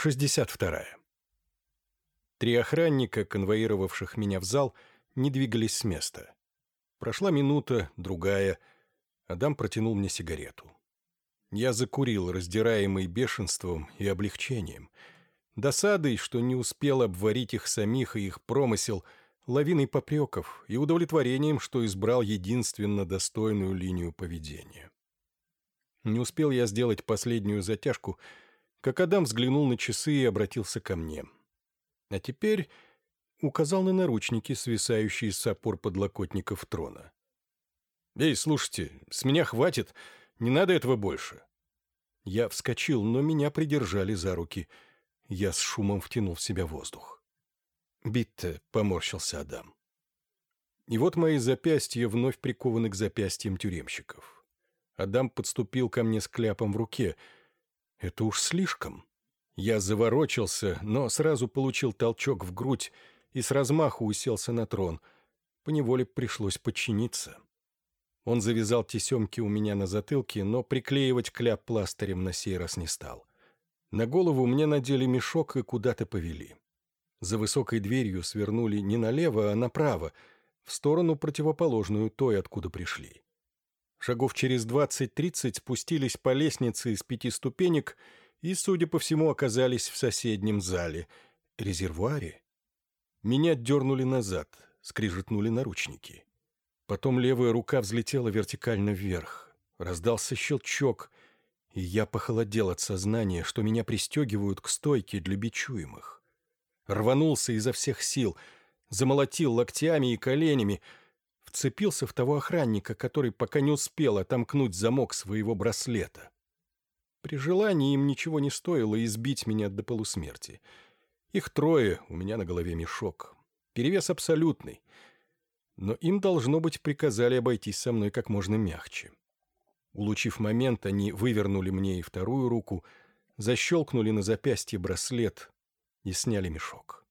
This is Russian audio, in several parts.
62. Три охранника, конвоировавших меня в зал, не двигались с места. Прошла минута, другая. Адам протянул мне сигарету. Я закурил, раздираемый бешенством и облегчением. Досадой, что не успел обварить их самих и их промысел, лавиной попреков и удовлетворением, что избрал единственно достойную линию поведения. Не успел я сделать последнюю затяжку — как Адам взглянул на часы и обратился ко мне. А теперь указал на наручники, свисающие с опор подлокотников трона. «Эй, слушайте, с меня хватит, не надо этого больше». Я вскочил, но меня придержали за руки. Я с шумом втянул в себя воздух. «Битте», — поморщился Адам. И вот мои запястья вновь прикованы к запястьям тюремщиков. Адам подступил ко мне с кляпом в руке — это уж слишком. Я заворочился, но сразу получил толчок в грудь и с размаху уселся на трон. Поневоле пришлось подчиниться. Он завязал тесемки у меня на затылке, но приклеивать кляп пластырем на сей раз не стал. На голову мне надели мешок и куда-то повели. За высокой дверью свернули не налево, а направо, в сторону противоположную той, откуда пришли. Шагов через двадцать-тридцать спустились по лестнице из пяти ступенек и, судя по всему, оказались в соседнем зале, резервуаре. Меня дернули назад, скрижетнули наручники. Потом левая рука взлетела вертикально вверх. Раздался щелчок, и я похолодел от сознания, что меня пристегивают к стойке для бичуемых. Рванулся изо всех сил, замолотил локтями и коленями — вцепился в того охранника, который пока не успел отомкнуть замок своего браслета. При желании им ничего не стоило избить меня до полусмерти. Их трое, у меня на голове мешок. Перевес абсолютный. Но им, должно быть, приказали обойтись со мной как можно мягче. Улучив момент, они вывернули мне и вторую руку, защелкнули на запястье браслет и сняли мешок.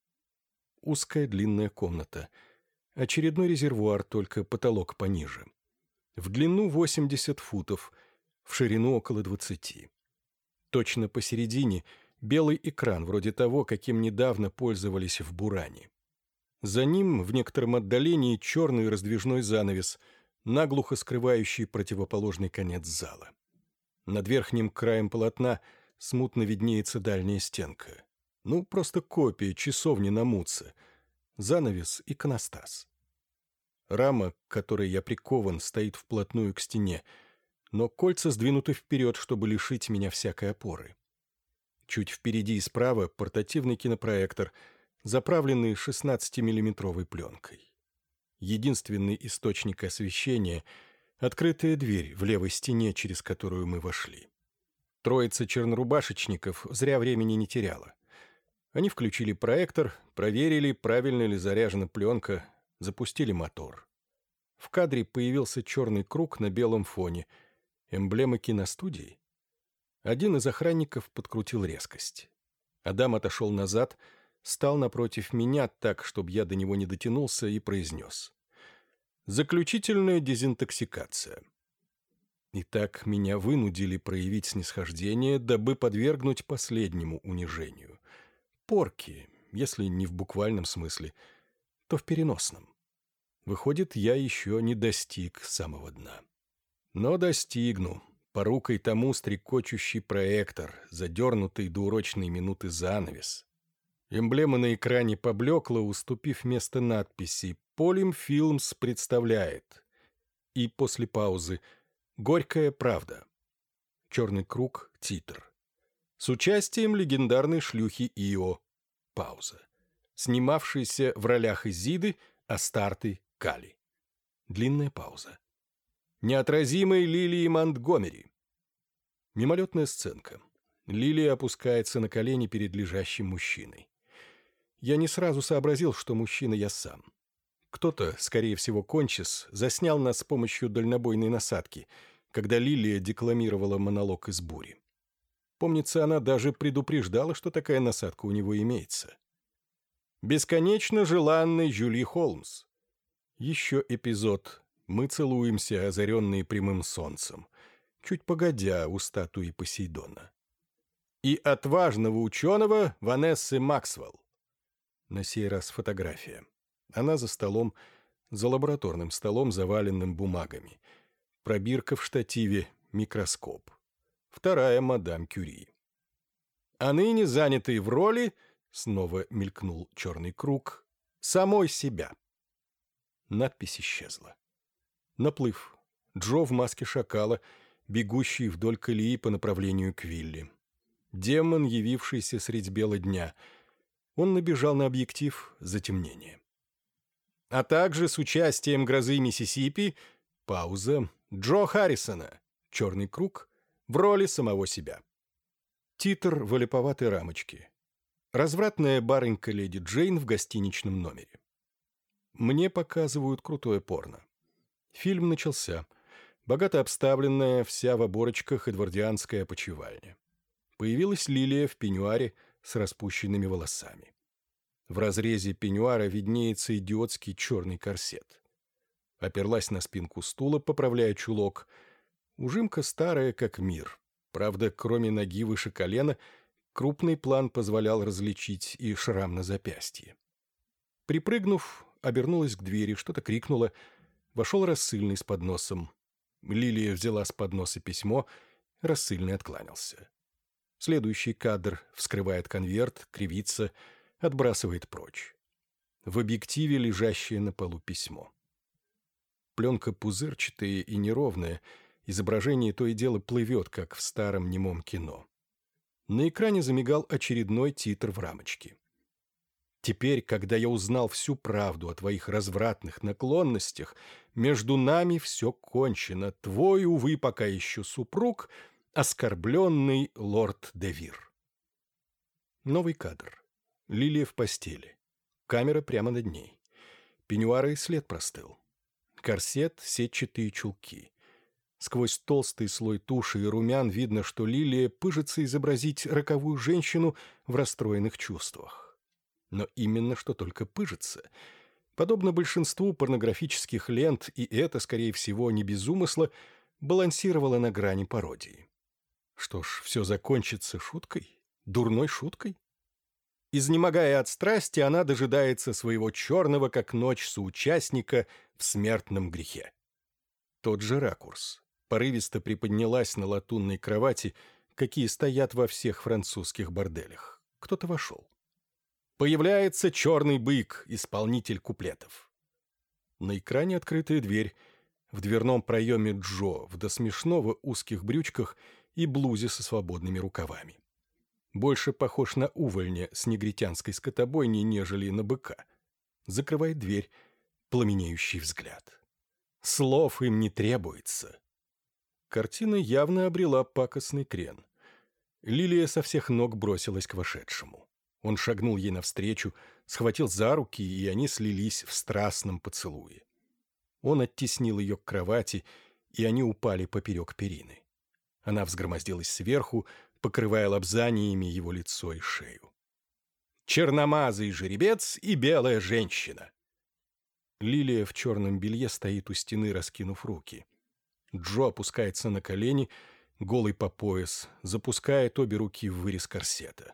Узкая длинная комната — Очередной резервуар, только потолок пониже. В длину 80 футов, в ширину около 20. Точно посередине белый экран, вроде того, каким недавно пользовались в Буране. За ним, в некотором отдалении, черный раздвижной занавес, наглухо скрывающий противоположный конец зала. Над верхним краем полотна смутно виднеется дальняя стенка. Ну, просто копия часовни на Муце — занавес и иконостас. Рама, к которой я прикован, стоит вплотную к стене, но кольца сдвинуты вперед, чтобы лишить меня всякой опоры. Чуть впереди и справа портативный кинопроектор, заправленный 16-миллиметровой пленкой. Единственный источник освещения — открытая дверь в левой стене, через которую мы вошли. Троица чернорубашечников зря времени не теряла. Они включили проектор, проверили, правильно ли заряжена пленка, запустили мотор. В кадре появился черный круг на белом фоне. Эмблема киностудии. Один из охранников подкрутил резкость. Адам отошел назад, стал напротив меня так, чтобы я до него не дотянулся, и произнес. «Заключительная дезинтоксикация». Итак, меня вынудили проявить снисхождение, дабы подвергнуть последнему унижению — порки, если не в буквальном смысле, то в переносном. Выходит, я еще не достиг самого дна. Но достигну, порукой тому стрекочущий проектор, задернутый до урочной минуты занавес. Эмблема на экране поблекла, уступив место надписи «Полим Филмс представляет». И после паузы «Горькая правда». Черный круг, титр с участием легендарной шлюхи Ио. Пауза. Снимавшийся в ролях Изиды, Астарты, Кали. Длинная пауза. Неотразимой Лилии Монтгомери. Мимолетная сценка. Лилия опускается на колени перед лежащим мужчиной. Я не сразу сообразил, что мужчина я сам. Кто-то, скорее всего, кончис, заснял нас с помощью дальнобойной насадки, когда Лилия декламировала монолог из бури. Помнится, она даже предупреждала, что такая насадка у него имеется. Бесконечно желанный Жюли Холмс. Еще эпизод. Мы целуемся, озаренные прямым солнцем. Чуть погодя у статуи Посейдона. и отважного ученого Ванессы Максвелл. На сей раз фотография. Она за столом, за лабораторным столом, заваленным бумагами. Пробирка в штативе, микроскоп. Вторая мадам Кюри. А ныне занятый в роли, снова мелькнул черный круг, самой себя. Надпись исчезла. Наплыв. Джо в маске шакала, бегущий вдоль колеи по направлению к Вилли. Демон, явившийся средь бела дня. Он набежал на объектив затемнение. А также с участием грозы Миссисипи, пауза, Джо Харрисона, черный круг, в роли самого себя. Титр в олиповатой рамочке. Развратная барынька леди Джейн в гостиничном номере. Мне показывают крутое порно. Фильм начался. Богато обставленная, вся в оборочках эдвардианская почевальня появилась лилия в пеньюаре с распущенными волосами. В разрезе пеньюара виднеется идиотский черный корсет. Оперлась на спинку стула, поправляя чулок. Ужимка старая, как мир. Правда, кроме ноги выше колена, крупный план позволял различить и шрам на запястье. Припрыгнув, обернулась к двери, что-то крикнула. Вошел рассыльный с подносом. Лилия взяла с подноса письмо, рассыльный откланялся. Следующий кадр вскрывает конверт, кривится, отбрасывает прочь. В объективе лежащее на полу письмо. Пленка пузырчатая и неровная, изображение то и дело плывет, как в старом немом кино. На экране замигал очередной титр в рамочке. Теперь, когда я узнал всю правду о твоих развратных наклонностях, между нами все кончено. Твой, увы, пока еще супруг — Оскорбленный лорд Девир. Новый кадр. Лилия в постели. Камера прямо над ней. Пеньюары след простыл. Корсет, сетчатые чулки. Сквозь толстый слой туши и румян видно, что Лилия пыжится изобразить роковую женщину в расстроенных чувствах. Но именно что только пыжится. Подобно большинству порнографических лент, и это, скорее всего, не без умысла, балансировало на грани пародии. Что ж, все закончится шуткой? Дурной шуткой? Изнемогая от страсти, она дожидается своего черного, как ночь, соучастника в смертном грехе. Тот же ракурс. Порывисто приподнялась на латунной кровати, какие стоят во всех французских борделях. Кто-то вошел. Появляется черный бык, исполнитель куплетов. На экране открытая дверь. В дверном проеме Джо в до смешного узких брючках и блузе со свободными рукавами. Больше похож на увольня с негритянской скотобойни, нежели на быка. Закрывает дверь, пламенеющий взгляд. Слов им не требуется. Картина явно обрела пакостный крен. Лилия со всех ног бросилась к вошедшему. Он шагнул ей навстречу, схватил за руки, и они слились в страстном поцелуе. Он оттеснил ее к кровати, и они упали поперек перины. Она взгромоздилась сверху, покрывая лобзаниями его лицо и шею. Черномазый жеребец и белая женщина. Лилия в черном белье стоит у стены, раскинув руки. Джо опускается на колени, голый по пояс, запускает обе руки в вырез корсета.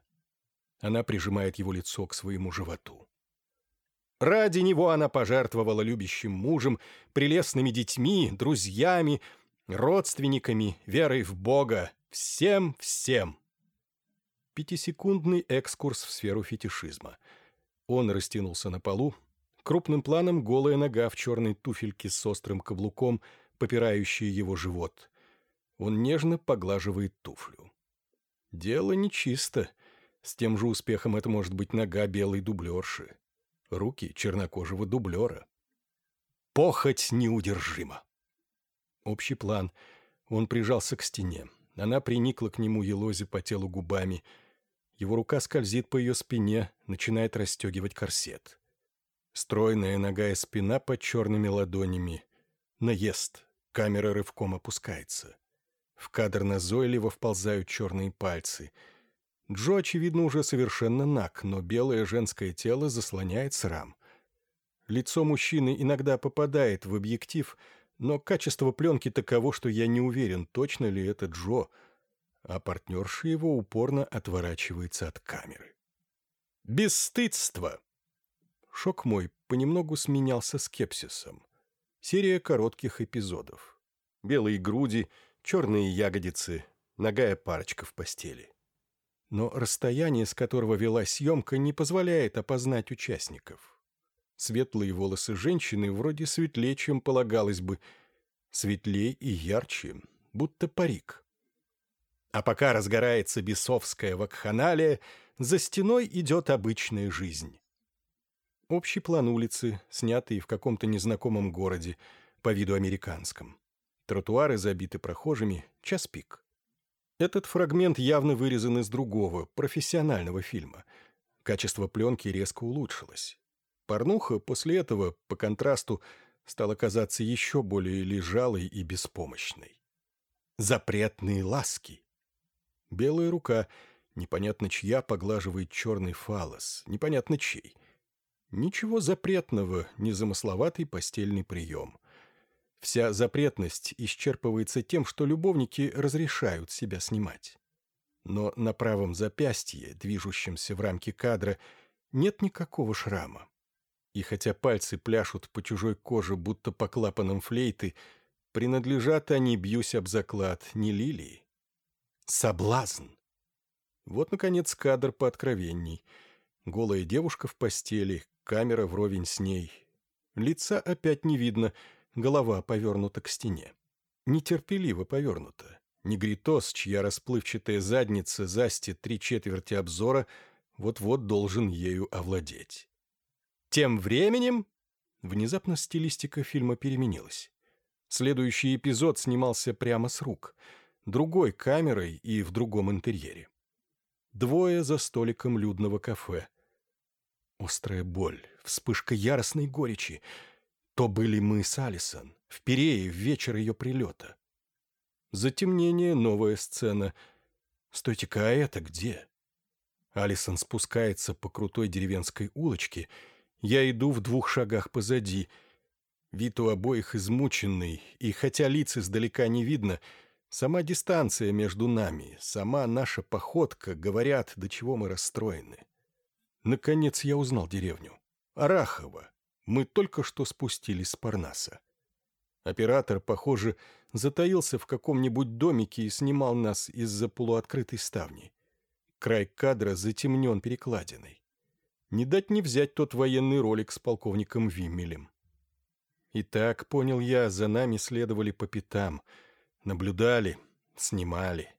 Она прижимает его лицо к своему животу. Ради него она пожертвовала любящим мужем, прелестными детьми, друзьями, родственниками, верой в Бога, всем-всем. Пятисекундный экскурс в сферу фетишизма. Он растянулся на полу, крупным планом голая нога в черной туфельке с острым каблуком, попирающая его живот. Он нежно поглаживает туфлю. Дело нечисто. С тем же успехом это может быть нога белой дублерши. Руки чернокожего дублера. Похоть неудержима. Общий план. Он прижался к стене. Она приникла к нему, елозе по телу губами. Его рука скользит по ее спине, начинает расстегивать корсет. Стройная нога и спина под черными ладонями. Наезд. Камера рывком опускается. В кадр назойливо вползают черные пальцы. Джо, очевидно, уже совершенно наг, но белое женское тело заслоняет срам. Лицо мужчины иногда попадает в объектив — но качество пленки таково, что я не уверен, точно ли это Джо. а партнерша его упорно отворачивается от камеры. Бесстыдство! Шок мой понемногу сменялся скепсисом. Серия коротких эпизодов. Белые груди, черные ягодицы, ногая парочка в постели. Но расстояние, с которого вела съемка, не позволяет опознать участников. Светлые волосы женщины вроде светлее, чем полагалось бы, светлее и ярче, будто парик. А пока разгорается бесовская вакханалия, за стеной идет обычная жизнь. Общий план улицы, снятый в каком-то незнакомом городе, по виду американском. Тротуары забиты прохожими, час пик. Этот фрагмент явно вырезан из другого, профессионального фильма. Качество пленки резко улучшилось. Порнуха после этого, по контрасту, стала казаться еще более лежалой и беспомощной. Запретные ласки. Белая рука, непонятно чья, поглаживает черный фалос, непонятно чей. Ничего запретного, незамысловатый постельный прием. Вся запретность исчерпывается тем, что любовники разрешают себя снимать. Но на правом запястье, движущемся в рамке кадра, нет никакого шрама. И хотя пальцы пляшут по чужой коже, будто по клапанам флейты, принадлежат они, бьюсь об заклад, не лилии. Соблазн! Вот, наконец, кадр пооткровенней. Голая девушка в постели, камера вровень с ней. Лица опять не видно, голова повернута к стене. Нетерпеливо повернута. Негритос, чья расплывчатая задница застит три четверти обзора, вот-вот должен ею овладеть. Тем временем... Внезапно стилистика фильма переменилась. Следующий эпизод снимался прямо с рук, другой камерой и в другом интерьере. Двое за столиком людного кафе. Острая боль, вспышка яростной горечи. То были мы с Алисон, в Перее в вечер ее прилета. Затемнение, новая сцена. Стойте-ка, а это где? Алисон спускается по крутой деревенской улочке — я иду в двух шагах позади. Вид у обоих измученный, и хотя лиц издалека не видно, сама дистанция между нами, сама наша походка говорят, до чего мы расстроены. Наконец я узнал деревню. Арахово. Мы только что спустились с Парнаса. Оператор, похоже, затаился в каком-нибудь домике и снимал нас из-за полуоткрытой ставни. Край кадра затемнен перекладиной. Не дать не взять тот военный ролик с полковником Виммелем. Итак, понял я, за нами следовали по пятам. Наблюдали, снимали.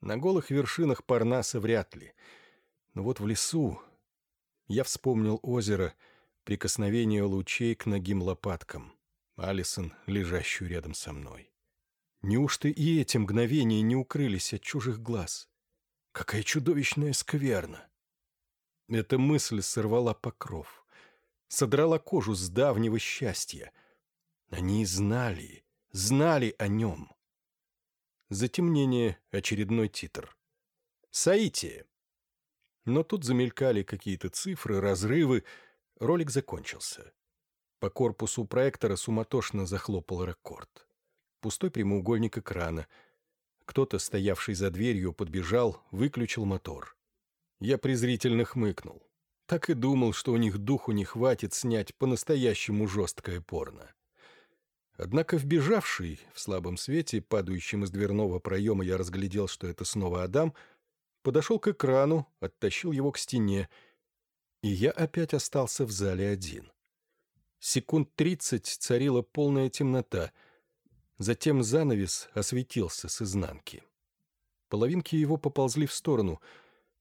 На голых вершинах Парнаса вряд ли. Но вот в лесу... Я вспомнил озеро, прикосновение лучей к ногим лопаткам. Алисон, лежащую рядом со мной. Неужто и эти мгновения не укрылись от чужих глаз? Какая чудовищная скверна! Эта мысль сорвала покров, содрала кожу с давнего счастья. Они знали, знали о нем. Затемнение, очередной титр. Саития. Но тут замелькали какие-то цифры, разрывы. Ролик закончился. По корпусу проектора суматошно захлопал рекорд. Пустой прямоугольник экрана. Кто-то, стоявший за дверью, подбежал, выключил мотор. Я презрительно хмыкнул. Так и думал, что у них духу не хватит снять по-настоящему жесткое порно. Однако вбежавший, в слабом свете, падающем из дверного проема, я разглядел, что это снова Адам, подошел к экрану, оттащил его к стене, и я опять остался в зале один. Секунд тридцать царила полная темнота, затем занавес осветился с изнанки. Половинки его поползли в сторону —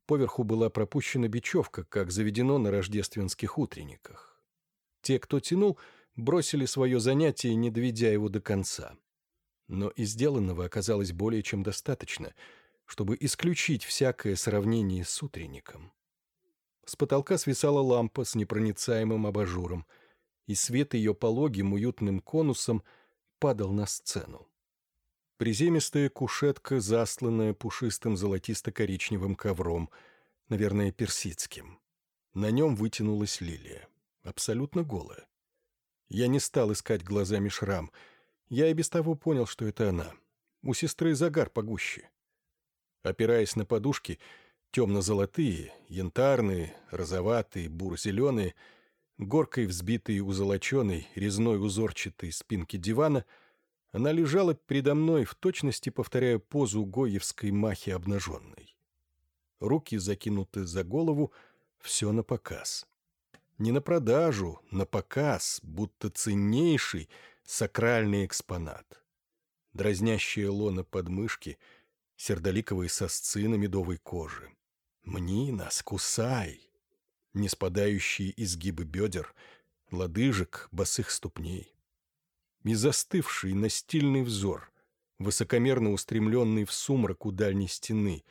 Поверху была пропущена бечевка, как заведено на рождественских утренниках. Те, кто тянул, бросили свое занятие, не доведя его до конца. Но и сделанного оказалось более чем достаточно, чтобы исключить всякое сравнение с утренником. С потолка свисала лампа с непроницаемым абажуром, и свет ее пологим уютным конусом падал на сцену. Приземистая кушетка, засланная пушистым золотисто-коричневым ковром, наверное, персидским. На нем вытянулась лилия, абсолютно голая. Я не стал искать глазами шрам. Я и без того понял, что это она. У сестры загар погуще. Опираясь на подушки, темно-золотые, янтарные, розоватые, бур-зеленые, горкой взбитые узолоченой, резной узорчатой спинки дивана, она лежала передо мной в точности повторяя позу гоевской махи обнаженной. Руки закинуты за голову, все на показ. Не на продажу, на показ, будто ценнейший сакральный экспонат. Дразнящая лона подмышки, сердоликовые сосцы на медовой коже. Мни нас, кусай! Не спадающие изгибы бедер, лодыжек, босых ступней. И застывший настильный взор, высокомерно устремленный в сумрак у дальней стены,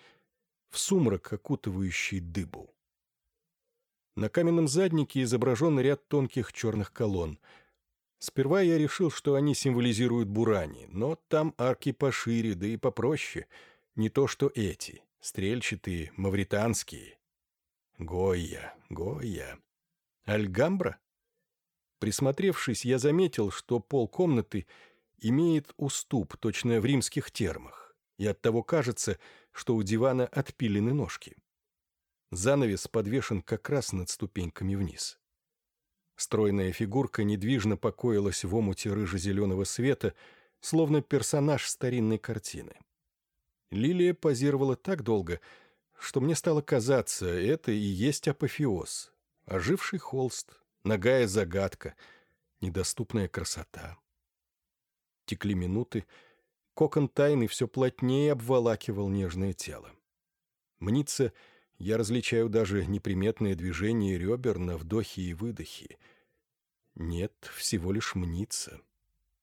в сумрак, окутывающий дыбу. На каменном заднике изображен ряд тонких черных колонн. Сперва я решил, что они символизируют бурани, но там арки пошире, да и попроще. Не то, что эти, стрельчатые, мавританские. Гойя, Гойя. Альгамбра? Присмотревшись, я заметил, что пол комнаты имеет уступ, точно в римских термах, и оттого кажется, что у дивана отпилены ножки. Занавес подвешен как раз над ступеньками вниз. Стройная фигурка недвижно покоилась в омуте рыже-зеленого света, словно персонаж старинной картины. Лилия позировала так долго, что мне стало казаться, это и есть апофеоз. Оживший холст, ногая загадка, недоступная красота. Текли минуты, кокон тайны все плотнее обволакивал нежное тело. Мнится, я различаю даже неприметные движения ребер на вдохе и выдохе. Нет, всего лишь мнится.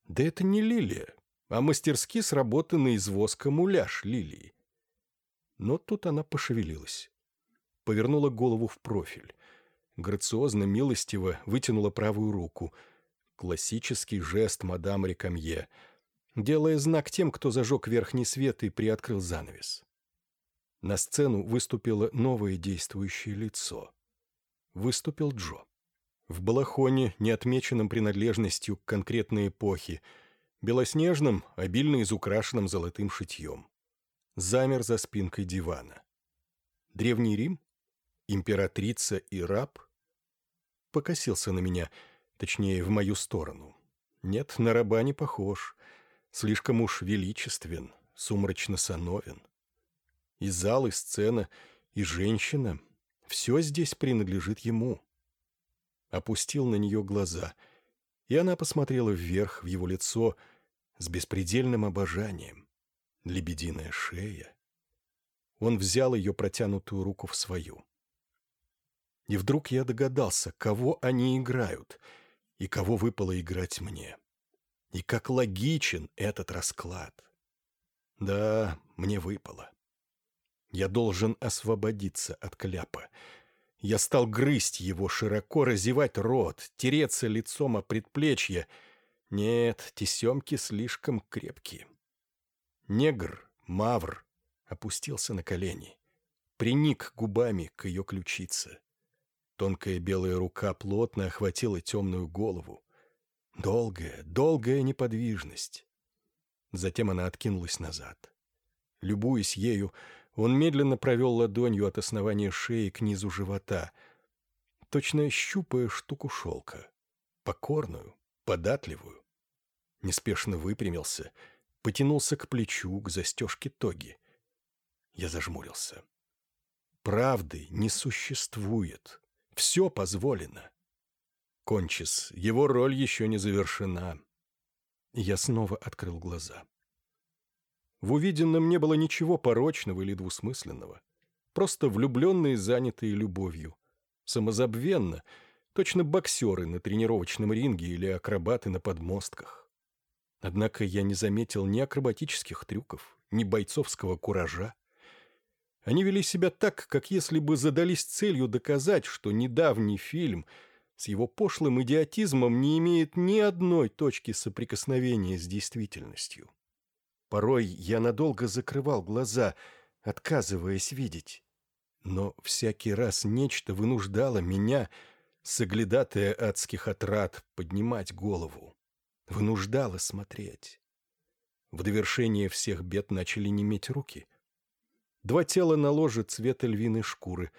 Да это не лилия, а мастерски сработанный из воска муляж лилии. Но тут она пошевелилась. Повернула голову в профиль. Грациозно, милостиво вытянула правую руку. Классический жест мадам Рекамье, делая знак тем, кто зажег верхний свет и приоткрыл занавес. На сцену выступило новое действующее лицо. Выступил Джо. В балахоне, не отмеченном принадлежностью к конкретной эпохе, белоснежном, обильно изукрашенном золотым шитьем. Замер за спинкой дивана. Древний Рим? Императрица и раб? Покосился на меня, точнее, в мою сторону. Нет, на раба не похож. Слишком уж величествен, сумрачно-сановен. И зал, и сцена, и женщина — все здесь принадлежит ему. Опустил на нее глаза, и она посмотрела вверх в его лицо с беспредельным обожанием. Лебединая шея. Он взял ее протянутую руку в свою. И вдруг я догадался, кого они играют, и кого выпало играть мне. И как логичен этот расклад. Да, мне выпало. Я должен освободиться от кляпа. Я стал грызть его, широко разевать рот, тереться лицом о предплечье. Нет, тесемки слишком крепкие. Негр, мавр, опустился на колени. Приник губами к ее ключице. Тонкая белая рука плотно охватила темную голову. Долгая, долгая неподвижность. Затем она откинулась назад. Любуясь ею, он медленно провел ладонью от основания шеи к низу живота, точно щупая штуку шелка. Покорную, податливую. Неспешно выпрямился, потянулся к плечу, к застежке тоги. Я зажмурился. Правды не существует. Все позволено. Кончис, его роль еще не завершена. Я снова открыл глаза. В увиденном не было ничего порочного или двусмысленного. Просто влюбленные, занятые любовью. Самозабвенно, точно боксеры на тренировочном ринге или акробаты на подмостках. Однако я не заметил ни акробатических трюков, ни бойцовского куража. Они вели себя так, как если бы задались целью доказать, что недавний фильм с его пошлым идиотизмом не имеет ни одной точки соприкосновения с действительностью. Порой я надолго закрывал глаза, отказываясь видеть. Но всякий раз нечто вынуждало меня, соглядатая адских отрад, поднимать голову. Вынуждало смотреть. В довершение всех бед начали неметь руки. Два тела на ложе цвета львиной шкуры,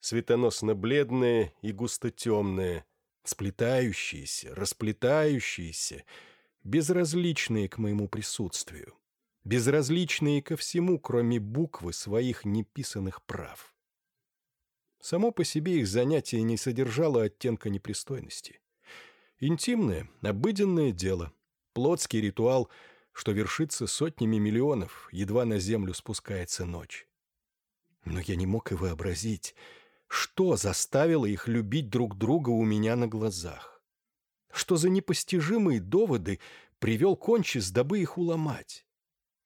светоносно-бледное и густо-темное, сплетающиеся, расплетающиеся, безразличные к моему присутствию, безразличные ко всему, кроме буквы своих неписанных прав. Само по себе их занятие не содержало оттенка непристойности. Интимное, обыденное дело, плотский ритуал, что вершится сотнями миллионов, едва на землю спускается ночь. Но я не мог и вообразить, что заставило их любить друг друга у меня на глазах. Что за непостижимые доводы привел Кончис, дабы их уломать?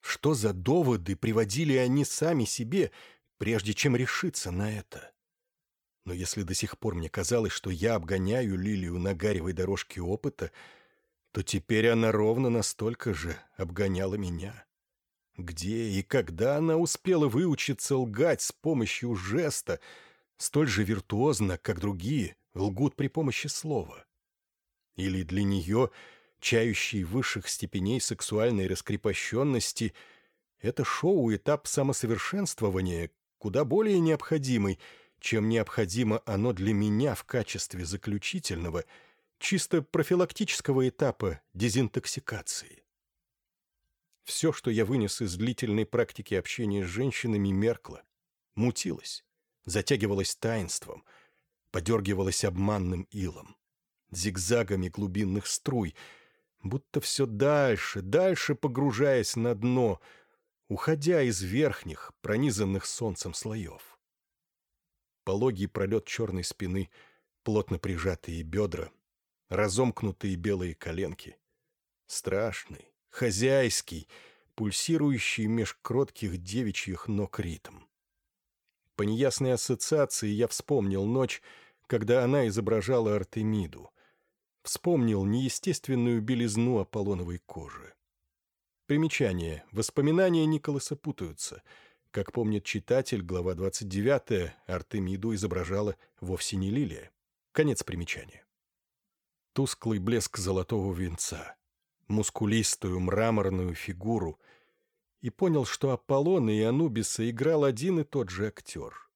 Что за доводы приводили они сами себе, прежде чем решиться на это? Но если до сих пор мне казалось, что я обгоняю Лилию на гаревой дорожке опыта, то теперь она ровно настолько же обгоняла меня. Где и когда она успела выучиться лгать с помощью жеста, столь же виртуозно, как другие лгут при помощи слова? Или для нее, чающей высших степеней сексуальной раскрепощенности, это шоу-этап самосовершенствования, куда более необходимый — чем необходимо оно для меня в качестве заключительного, чисто профилактического этапа дезинтоксикации. Все, что я вынес из длительной практики общения с женщинами, меркло, мутилось, затягивалось таинством, подергивалось обманным илом, зигзагами глубинных струй, будто все дальше, дальше погружаясь на дно, уходя из верхних, пронизанных солнцем слоев пологий пролет черной спины, плотно прижатые бедра, разомкнутые белые коленки. Страшный, хозяйский, пульсирующий меж кротких девичьих ног ритм. По неясной ассоциации я вспомнил ночь, когда она изображала Артемиду. Вспомнил неестественную белизну Аполлоновой кожи. Примечание. Воспоминания Николаса путаются — как помнит читатель, глава 29, Артемиду изображала вовсе не лилия. Конец примечания. Тусклый блеск золотого венца, мускулистую мраморную фигуру, и понял, что Аполлона и Анубиса играл один и тот же актер.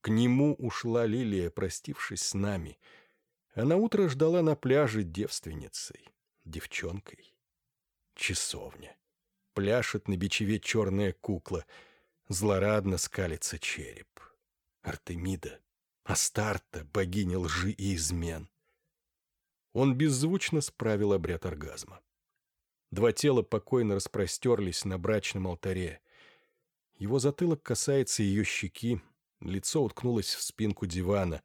К нему ушла Лилия, простившись с нами, а на утро ждала на пляже девственницей, девчонкой. Часовня. Пляшет на бичеве черная кукла — злорадно скалится череп. Артемида, Астарта, богиня лжи и измен. Он беззвучно справил обряд оргазма. Два тела покойно распростерлись на брачном алтаре. Его затылок касается ее щеки, лицо уткнулось в спинку дивана,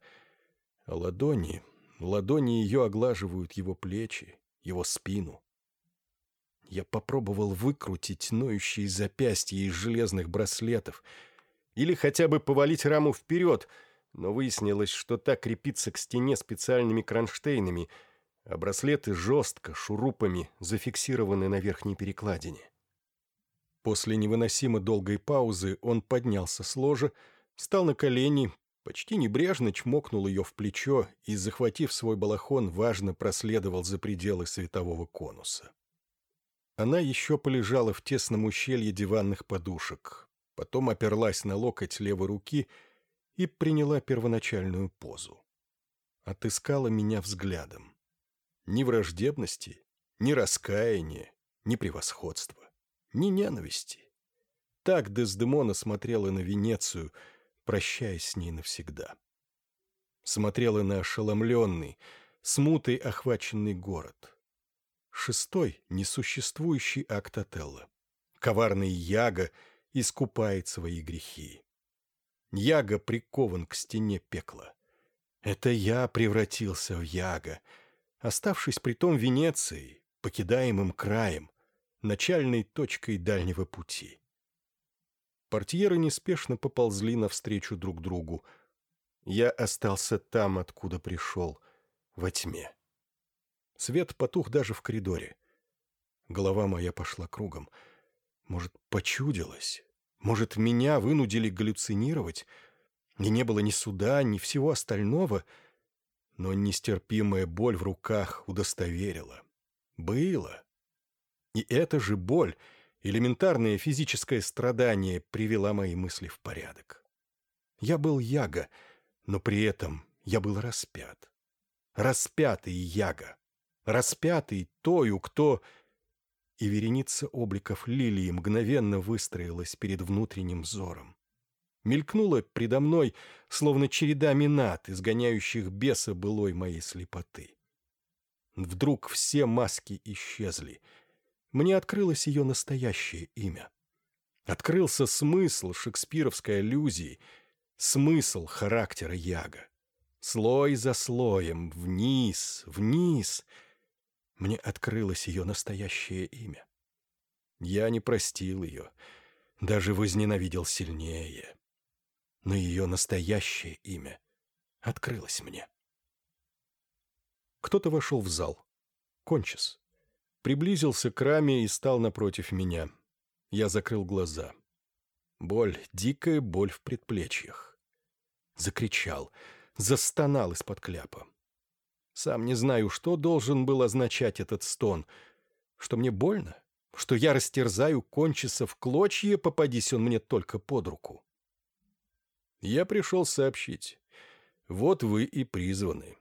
а ладони, ладони ее оглаживают его плечи, его спину. Я попробовал выкрутить ноющие запястья из железных браслетов или хотя бы повалить раму вперед, но выяснилось, что так крепится к стене специальными кронштейнами, а браслеты жестко, шурупами, зафиксированы на верхней перекладине. После невыносимо долгой паузы он поднялся с ложа, встал на колени, почти небрежно чмокнул ее в плечо и, захватив свой балахон, важно проследовал за пределы светового конуса. Она еще полежала в тесном ущелье диванных подушек, потом оперлась на локоть левой руки и приняла первоначальную позу. Отыскала меня взглядом. Ни враждебности, ни раскаяния, ни превосходства, ни ненависти. Так Дездемона смотрела на Венецию, прощаясь с ней навсегда. Смотрела на ошеломленный, смутой охваченный город — Шестой — несуществующий акт Отелло. Коварный Яга искупает свои грехи. Яга прикован к стене пекла. Это я превратился в Яга, оставшись при том Венецией, покидаемым краем, начальной точкой дальнего пути. Портьеры неспешно поползли навстречу друг другу. Я остался там, откуда пришел, во тьме. Свет потух даже в коридоре. Голова моя пошла кругом. Может, почудилось? Может, меня вынудили галлюцинировать? И не было ни суда, ни всего остального. Но нестерпимая боль в руках удостоверила. Было. И эта же боль, Элементарное физическое страдание привело мои мысли в порядок. Я был Яга, но при этом я был распят. Распятый Яга. Распятый тою, кто... И вереница обликов лилии мгновенно выстроилась перед внутренним взором. Мелькнула предо мной, словно череда минат, изгоняющих беса былой моей слепоты. Вдруг все маски исчезли. Мне открылось ее настоящее имя. Открылся смысл шекспировской аллюзии, смысл характера Яга. Слой за слоем, вниз, вниз. Мне открылось ее настоящее имя. Я не простил ее, даже возненавидел сильнее. Но ее настоящее имя открылось мне. Кто-то вошел в зал. Кончис. Приблизился к раме и стал напротив меня. Я закрыл глаза. Боль, дикая боль в предплечьях. Закричал — застонал из-под кляпа. Сам не знаю, что должен был означать этот стон. Что мне больно? Что я растерзаю кончиса в клочья, попадись он мне только под руку? Я пришел сообщить. Вот вы и призваны.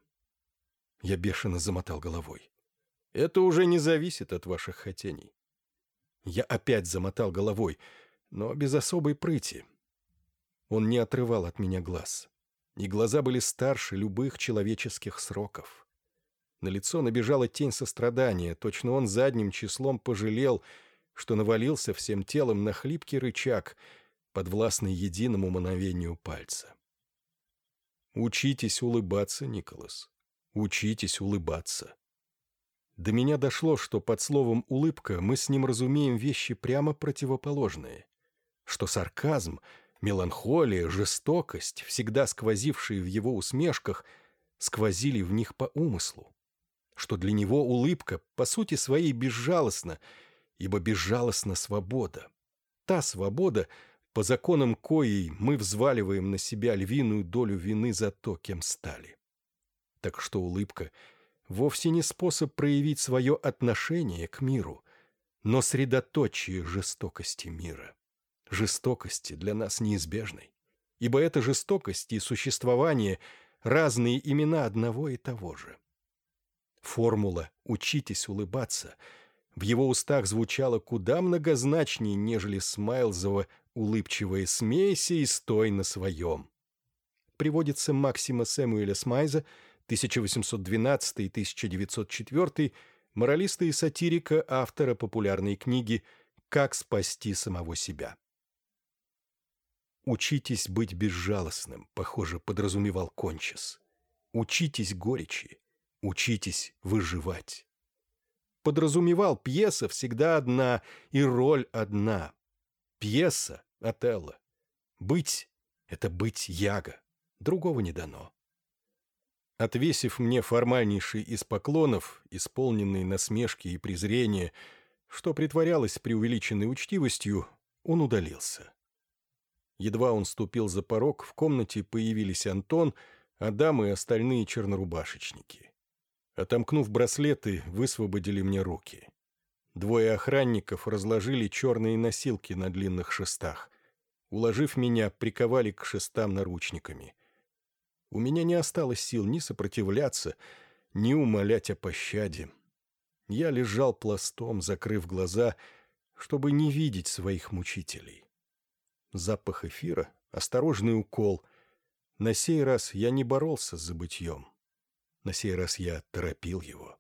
Я бешено замотал головой. Это уже не зависит от ваших хотений. Я опять замотал головой, но без особой прыти. Он не отрывал от меня глаз и глаза были старше любых человеческих сроков. На лицо набежала тень сострадания, точно он задним числом пожалел, что навалился всем телом на хлипкий рычаг, подвластный единому мановению пальца. «Учитесь улыбаться, Николас. Учитесь улыбаться». До меня дошло, что под словом «улыбка» мы с ним разумеем вещи прямо противоположные, что сарказм — Меланхолия, жестокость, всегда сквозившие в его усмешках, сквозили в них по умыслу. Что для него улыбка, по сути своей, безжалостна, ибо безжалостна свобода. Та свобода, по законам коей мы взваливаем на себя львиную долю вины за то, кем стали. Так что улыбка вовсе не способ проявить свое отношение к миру, но средоточие жестокости мира жестокости для нас неизбежной, ибо эта жестокость и существование – разные имена одного и того же. Формула «учитесь улыбаться» в его устах звучала куда многозначнее, нежели Смайлзова улыбчивая «смейся и стой на своем». Приводится Максима Сэмуэля Смайза, 1812-1904, моралиста и сатирика, автора популярной книги «Как спасти самого себя». «Учитесь быть безжалостным», — похоже, подразумевал Кончис. «Учитесь горечи, учитесь выживать». Подразумевал, пьеса всегда одна, и роль одна. Пьеса — Отелло. Быть — это быть Яго, другого не дано. Отвесив мне формальнейший из поклонов, исполненный насмешки и презрения, что притворялось преувеличенной учтивостью, он удалился. Едва он ступил за порог, в комнате появились Антон, Адам и остальные чернорубашечники. Отомкнув браслеты, высвободили мне руки. Двое охранников разложили черные носилки на длинных шестах. Уложив меня, приковали к шестам наручниками. У меня не осталось сил ни сопротивляться, ни умолять о пощаде. Я лежал пластом, закрыв глаза, чтобы не видеть своих мучителей запах эфира, осторожный укол. На сей раз я не боролся с забытьем. На сей раз я торопил его.